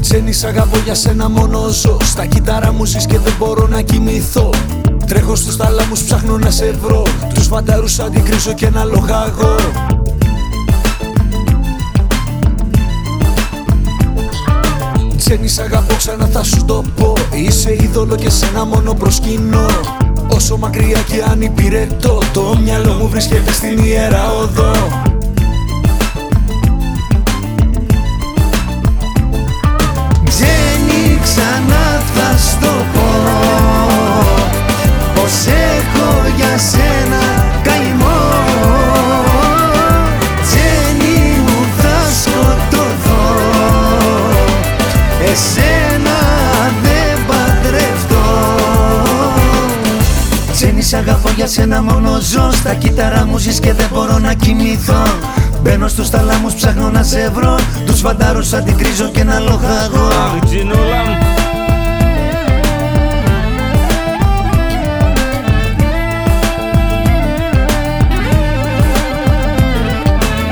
Τζένι σ' αγαπώ για σένα μόνο ζω. Στα κύτταρα μου ζεις και δεν μπορώ να κοιμηθώ Τρέχω στους θάλαμους ψάχνω να σε βρω. Τους φανταρούς αντικρίζω και να λογάγω Τζένι σ' αγαπώ ξανά θα σου το πω. Είσαι είδωλο και σένα μόνο προσκυνώ Όσο μακριά και αν υπηρετώ Το μυαλό μου βρίσκεται στην ιερά οδό σ' αγαπώ για σένα μόνο ζω Στα κύτταρα μου ζεις και δεν μπορώ να κοιμηθώ. Μπαίνω στους θαλάμους ψάχνω να σε βρω. Τους φαντάρους αντικρίζω και να λοχαγώ Αχ, Τζινούλα μου.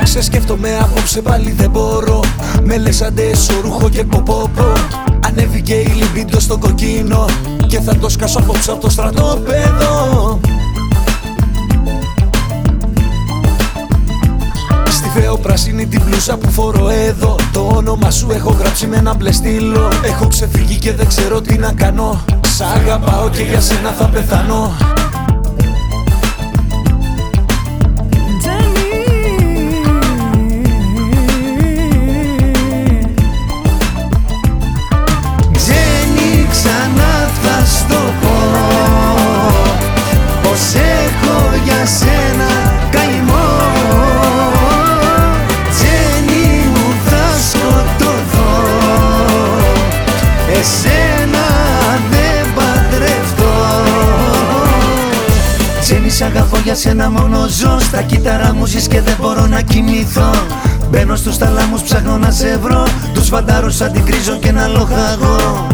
Σε σκέφτομαι απόψε πάλι δεν μπορώ. Με λες αντεσορουχό και ποποπο Ανέβηκε η λιμπίντο στο κοκκίνο Και θα το σκάσω απόψε από το στρατόπεδο Στη πράσινη την πλούσα που φορώ εδώ Το όνομα σου έχω γράψει με ένα μπλε στήλο. Έχω ξεφύγει και δεν ξέρω τι να κάνω. Σ' αγαπάω και για σένα θα πεθάνω Τζένι σ' αγαπώ για σένα μόνο ζω. Στα κύτταρα μου ζεις και δεν μπορώ να κοιμηθώ. Μπαίνω στους θαλάμους ψάχνω να σε βρω. Τους φαντάρους αντικρίζω και να λοχαγώ